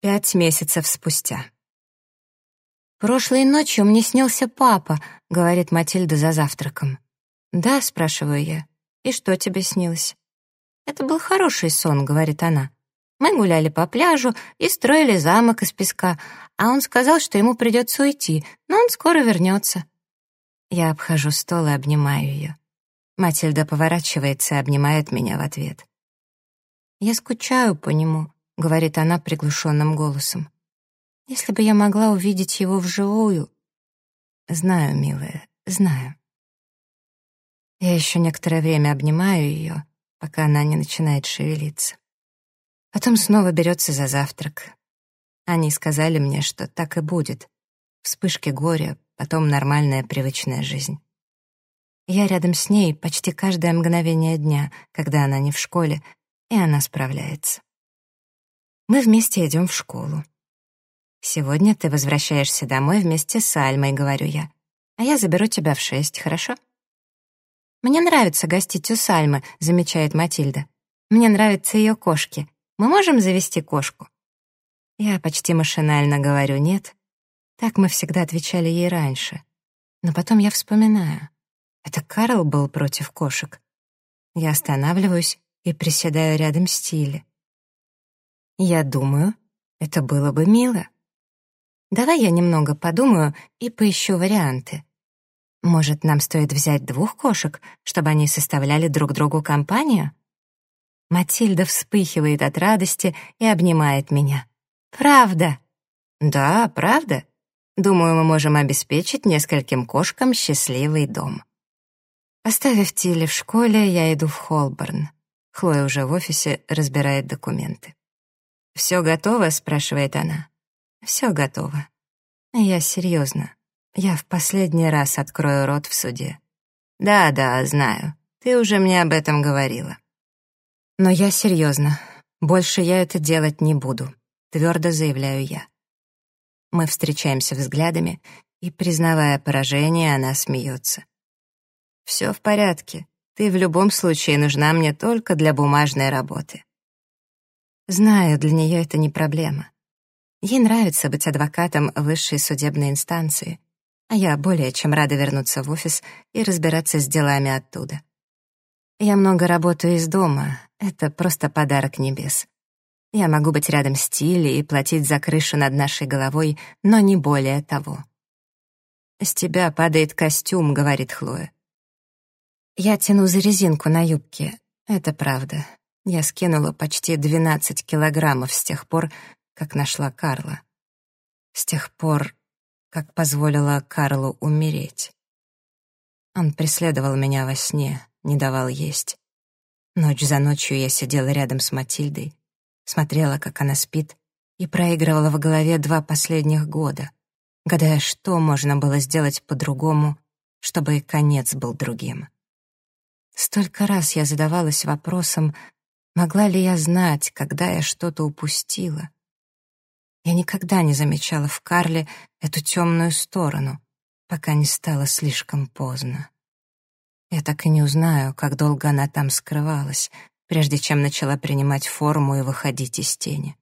Пять месяцев спустя. «Прошлой ночью мне снился папа», — говорит Матильда за завтраком. «Да», — спрашиваю я. «И что тебе снилось?» «Это был хороший сон», — говорит она. «Мы гуляли по пляжу и строили замок из песка, а он сказал, что ему придется уйти, но он скоро вернется». Я обхожу стол и обнимаю ее. Матильда поворачивается и обнимает меня в ответ. «Я скучаю по нему», — говорит она приглушенным голосом. «Если бы я могла увидеть его вживую...» «Знаю, милая, знаю». Я еще некоторое время обнимаю ее, пока она не начинает шевелиться. Потом снова берется за завтрак. Они сказали мне, что так и будет. Вспышки горя, потом нормальная привычная жизнь. Я рядом с ней почти каждое мгновение дня, когда она не в школе, и она справляется. Мы вместе идем в школу. «Сегодня ты возвращаешься домой вместе с Альмой», — говорю я. «А я заберу тебя в шесть, хорошо?» «Мне нравится гостить у Сальмы», — замечает Матильда. «Мне нравятся ее кошки. Мы можем завести кошку?» Я почти машинально говорю «нет». Так мы всегда отвечали ей раньше. Но потом я вспоминаю. Это Карл был против кошек. Я останавливаюсь и приседаю рядом с Тилли. Я думаю, это было бы мило. Давай я немного подумаю и поищу варианты. Может, нам стоит взять двух кошек, чтобы они составляли друг другу компанию? Матильда вспыхивает от радости и обнимает меня. Правда? Да, правда. Думаю, мы можем обеспечить нескольким кошкам счастливый дом. Оставив Тилли в школе, я иду в Холборн. Хлоя уже в офисе разбирает документы. «Все готово?» — спрашивает она. «Все готово». Я серьезно. Я в последний раз открою рот в суде. «Да-да, знаю. Ты уже мне об этом говорила». «Но я серьезно. Больше я это делать не буду», — твердо заявляю я. Мы встречаемся взглядами, и, признавая поражение, она смеется. «Все в порядке. Ты в любом случае нужна мне только для бумажной работы. Знаю, для нее это не проблема. Ей нравится быть адвокатом высшей судебной инстанции, а я более чем рада вернуться в офис и разбираться с делами оттуда. Я много работаю из дома, это просто подарок небес. Я могу быть рядом с Тилли и платить за крышу над нашей головой, но не более того. «С тебя падает костюм», — говорит Хлоя. Я тяну за резинку на юбке. Это правда. Я скинула почти 12 килограммов с тех пор, как нашла Карла. С тех пор, как позволила Карлу умереть. Он преследовал меня во сне, не давал есть. Ночь за ночью я сидела рядом с Матильдой, смотрела, как она спит, и проигрывала в голове два последних года, гадая, что можно было сделать по-другому, чтобы и конец был другим. Столько раз я задавалась вопросом, могла ли я знать, когда я что-то упустила. Я никогда не замечала в Карле эту темную сторону, пока не стало слишком поздно. Я так и не узнаю, как долго она там скрывалась, прежде чем начала принимать форму и выходить из тени.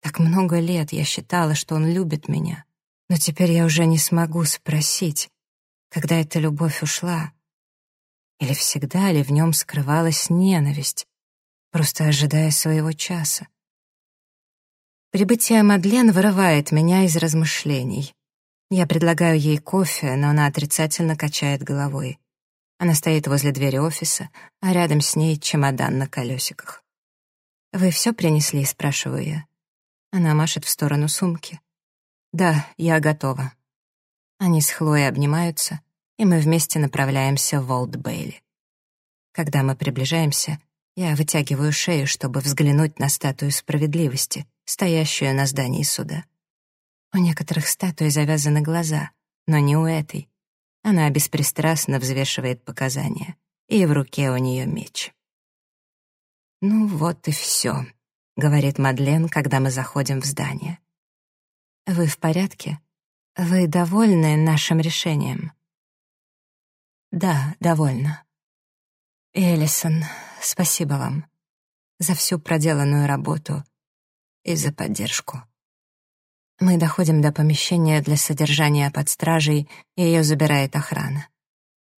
Так много лет я считала, что он любит меня, но теперь я уже не смогу спросить, когда эта любовь ушла, или всегда ли в нем скрывалась ненависть, просто ожидая своего часа? Прибытие Мадлен вырывает меня из размышлений. Я предлагаю ей кофе, но она отрицательно качает головой. Она стоит возле двери офиса, а рядом с ней чемодан на колесиках. «Вы все принесли?» — спрашиваю я. Она машет в сторону сумки. «Да, я готова». Они с Хлоей обнимаются, и мы вместе направляемся в Олд-Бейли. Когда мы приближаемся, я вытягиваю шею, чтобы взглянуть на статую справедливости, стоящую на здании суда. У некоторых статуй завязаны глаза, но не у этой. Она беспристрастно взвешивает показания, и в руке у нее меч. «Ну вот и все», — говорит Мадлен, когда мы заходим в здание. «Вы в порядке? Вы довольны нашим решением?» Да, довольно. Элисон, спасибо вам за всю проделанную работу и за поддержку. Мы доходим до помещения для содержания под стражей, и ее забирает охрана.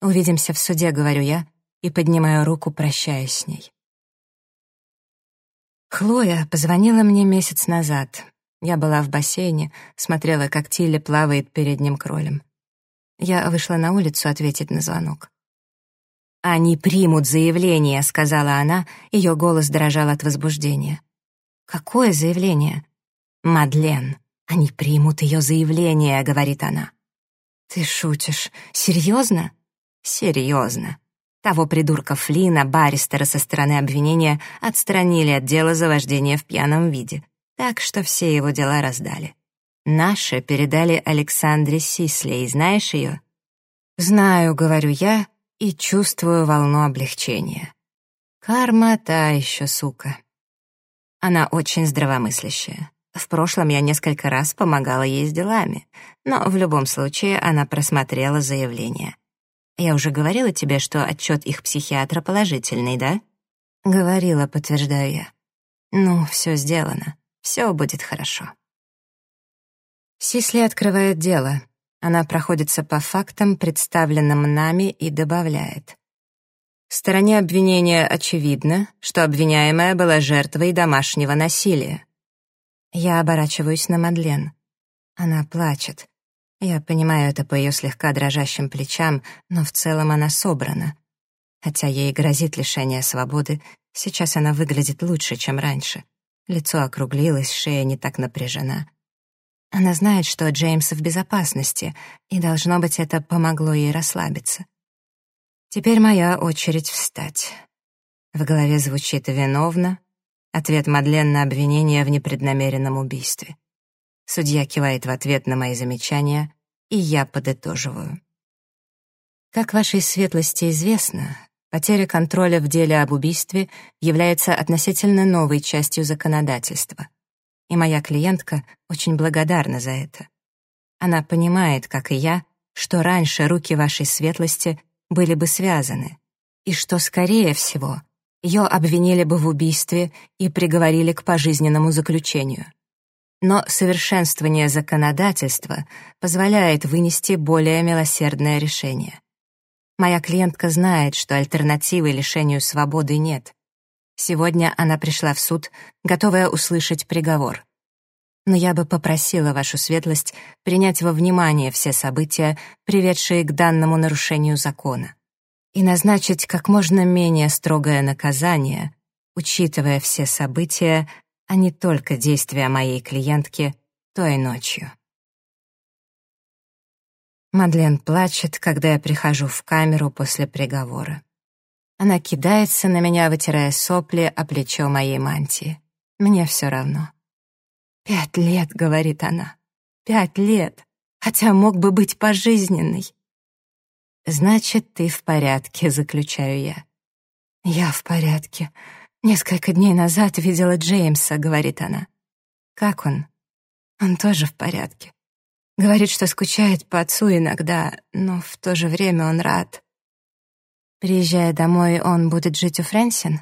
«Увидимся в суде», — говорю я, и поднимаю руку, прощаясь с ней. Хлоя позвонила мне месяц назад. Я была в бассейне, смотрела, как Тилли плавает перед ним кролем. Я вышла на улицу ответить на звонок. «Они примут заявление», — сказала она, ее голос дрожал от возбуждения. «Какое заявление?» «Мадлен, они примут ее заявление», — говорит она. «Ты шутишь? Серьезно?» «Серьезно. Того придурка Флина, баристера со стороны обвинения, отстранили от дела за вождение в пьяном виде, так что все его дела раздали. Наши передали Александре Сислей, знаешь ее?» «Знаю», — говорю я, и чувствую волну облегчения. Карма та еще сука. Она очень здравомыслящая. В прошлом я несколько раз помогала ей с делами, но в любом случае она просмотрела заявление. Я уже говорила тебе, что отчет их психиатра положительный, да? Говорила, подтверждаю я. Ну, все сделано. Все будет хорошо. Сисли открывает дело. Она проходится по фактам, представленным нами, и добавляет. В стороне обвинения очевидно, что обвиняемая была жертвой домашнего насилия. Я оборачиваюсь на Мадлен. Она плачет. Я понимаю это по ее слегка дрожащим плечам, но в целом она собрана. Хотя ей грозит лишение свободы, сейчас она выглядит лучше, чем раньше. Лицо округлилось, шея не так напряжена. Она знает, что Джеймс в безопасности, и, должно быть, это помогло ей расслабиться. Теперь моя очередь встать. В голове звучит «виновна», ответ Мадлен на обвинение в непреднамеренном убийстве. Судья кивает в ответ на мои замечания, и я подытоживаю. Как вашей светлости известно, потеря контроля в деле об убийстве является относительно новой частью законодательства — и моя клиентка очень благодарна за это. Она понимает, как и я, что раньше руки вашей светлости были бы связаны, и что, скорее всего, ее обвинили бы в убийстве и приговорили к пожизненному заключению. Но совершенствование законодательства позволяет вынести более милосердное решение. Моя клиентка знает, что альтернативы лишению свободы нет, Сегодня она пришла в суд, готовая услышать приговор. Но я бы попросила вашу светлость принять во внимание все события, приведшие к данному нарушению закона, и назначить как можно менее строгое наказание, учитывая все события, а не только действия моей клиентки той ночью. Мадлен плачет, когда я прихожу в камеру после приговора. Она кидается на меня, вытирая сопли о плечо моей мантии. Мне все равно. «Пять лет», — говорит она. «Пять лет. Хотя мог бы быть пожизненный». «Значит, ты в порядке», — заключаю я. «Я в порядке. Несколько дней назад видела Джеймса», — говорит она. «Как он?» «Он тоже в порядке. Говорит, что скучает по отцу иногда, но в то же время он рад. Приезжая домой, он будет жить у Фрэнсин?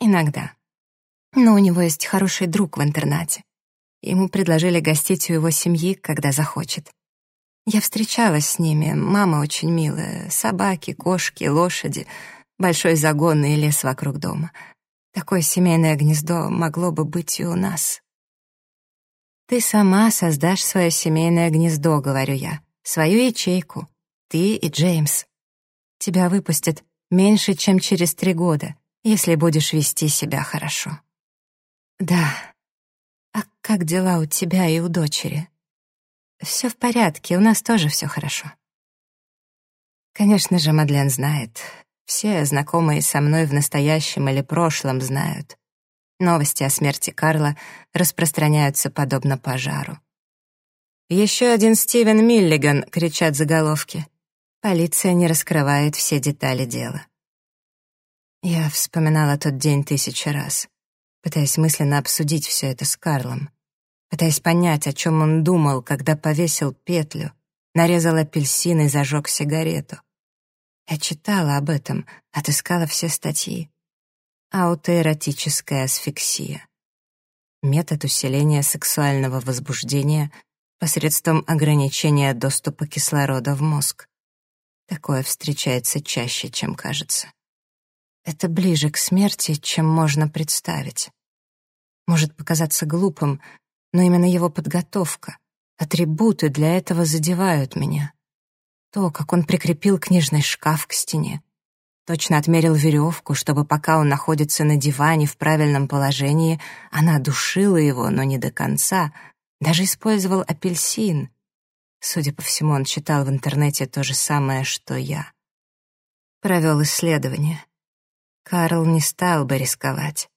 Иногда. Но у него есть хороший друг в интернате. Ему предложили гостить у его семьи, когда захочет. Я встречалась с ними, мама очень милая, собаки, кошки, лошади, большой загон и лес вокруг дома. Такое семейное гнездо могло бы быть и у нас. Ты сама создашь свое семейное гнездо, говорю я, свою ячейку, ты и Джеймс. Тебя выпустят меньше, чем через три года, если будешь вести себя хорошо. Да. А как дела у тебя и у дочери? Все в порядке, у нас тоже все хорошо. Конечно же, Мадлен знает. Все знакомые со мной в настоящем или прошлом знают. Новости о смерти Карла распространяются подобно пожару. «Еще один Стивен Миллиган!» — кричат заголовки. Полиция не раскрывает все детали дела. Я вспоминала тот день тысячу раз, пытаясь мысленно обсудить все это с Карлом, пытаясь понять, о чем он думал, когда повесил петлю, нарезал апельсин и зажег сигарету. Я читала об этом, отыскала все статьи. Аутоэротическая асфиксия. метод усиления сексуального возбуждения посредством ограничения доступа кислорода в мозг. Такое встречается чаще, чем кажется. Это ближе к смерти, чем можно представить. Может показаться глупым, но именно его подготовка, атрибуты для этого задевают меня. То, как он прикрепил книжный шкаф к стене, точно отмерил веревку, чтобы пока он находится на диване в правильном положении, она душила его, но не до конца, даже использовал апельсин. Судя по всему, он читал в интернете то же самое, что я. Провел исследование. Карл не стал бы рисковать.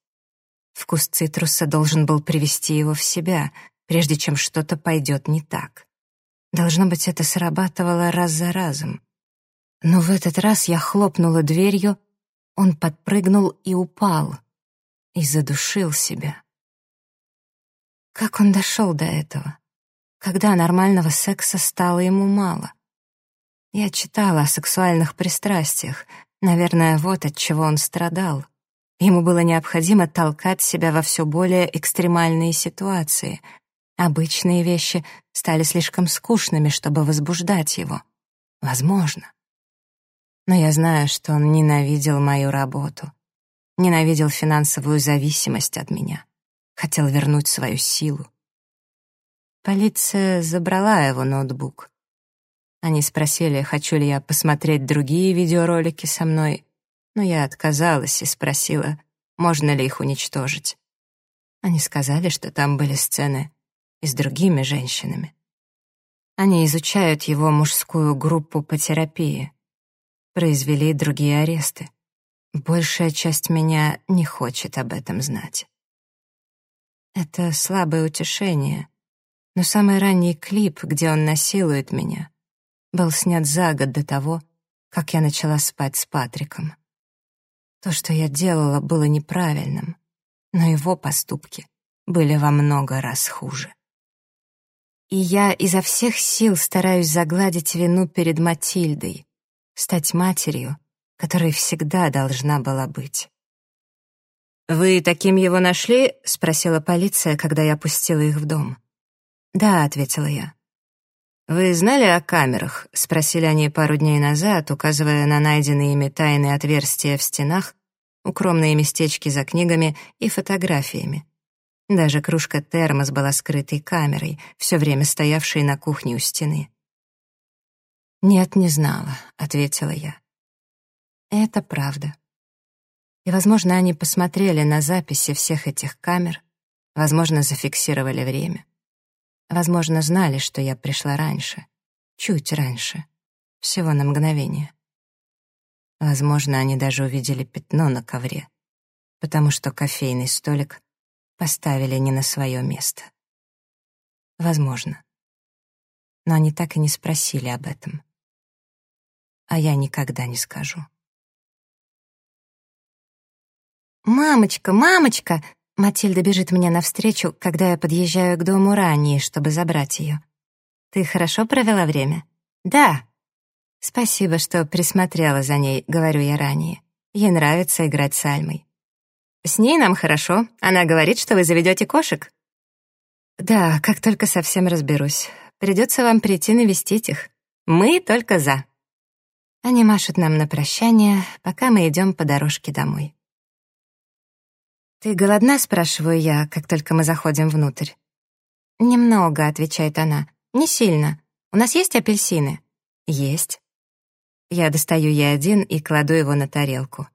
Вкус цитруса должен был привести его в себя, прежде чем что-то пойдет не так. Должно быть, это срабатывало раз за разом. Но в этот раз я хлопнула дверью, он подпрыгнул и упал, и задушил себя. Как он дошел до этого? Когда нормального секса стало ему мало? Я читала о сексуальных пристрастиях. Наверное, вот от чего он страдал. Ему было необходимо толкать себя во все более экстремальные ситуации. Обычные вещи стали слишком скучными, чтобы возбуждать его. Возможно но я знаю, что он ненавидел мою работу, ненавидел финансовую зависимость от меня, хотел вернуть свою силу. Полиция забрала его ноутбук. Они спросили, хочу ли я посмотреть другие видеоролики со мной, но я отказалась и спросила, можно ли их уничтожить. Они сказали, что там были сцены и с другими женщинами. Они изучают его мужскую группу по терапии произвели другие аресты. Большая часть меня не хочет об этом знать. Это слабое утешение, но самый ранний клип, где он насилует меня, был снят за год до того, как я начала спать с Патриком. То, что я делала, было неправильным, но его поступки были во много раз хуже. И я изо всех сил стараюсь загладить вину перед Матильдой, стать матерью, которой всегда должна была быть. «Вы таким его нашли?» — спросила полиция, когда я пустила их в дом. «Да», — ответила я. «Вы знали о камерах?» — спросили они пару дней назад, указывая на найденные ими тайные отверстия в стенах, укромные местечки за книгами и фотографиями. Даже кружка термос была скрытой камерой, все время стоявшей на кухне у стены. «Нет, не знала», — ответила я. «Это правда. И, возможно, они посмотрели на записи всех этих камер, возможно, зафиксировали время. Возможно, знали, что я пришла раньше, чуть раньше, всего на мгновение. Возможно, они даже увидели пятно на ковре, потому что кофейный столик поставили не на свое место. Возможно. Но они так и не спросили об этом а я никогда не скажу. «Мамочка, мамочка!» Матильда бежит мне навстречу, когда я подъезжаю к дому ранее, чтобы забрать ее. «Ты хорошо провела время?» «Да». «Спасибо, что присмотрела за ней», — говорю я ранее. Ей нравится играть с Альмой. «С ней нам хорошо. Она говорит, что вы заведете кошек». «Да, как только совсем разберусь. Придется вам прийти навестить их. Мы только за». Они машут нам на прощание, пока мы идем по дорожке домой. «Ты голодна?» — спрашиваю я, как только мы заходим внутрь. «Немного», — отвечает она. «Не сильно. У нас есть апельсины?» «Есть». Я достаю ей один и кладу его на тарелку.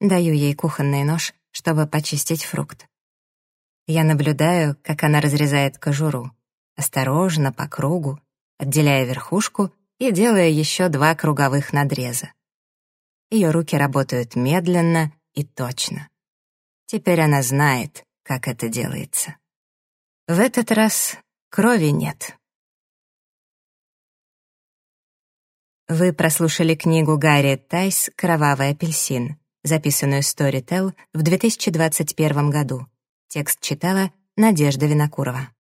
Даю ей кухонный нож, чтобы почистить фрукт. Я наблюдаю, как она разрезает кожуру. Осторожно, по кругу, отделяя верхушку и делая еще два круговых надреза. Ее руки работают медленно и точно. Теперь она знает, как это делается. В этот раз крови нет. Вы прослушали книгу Гарри Тайс «Кровавый апельсин», записанную Storytel в 2021 году. Текст читала Надежда Винокурова.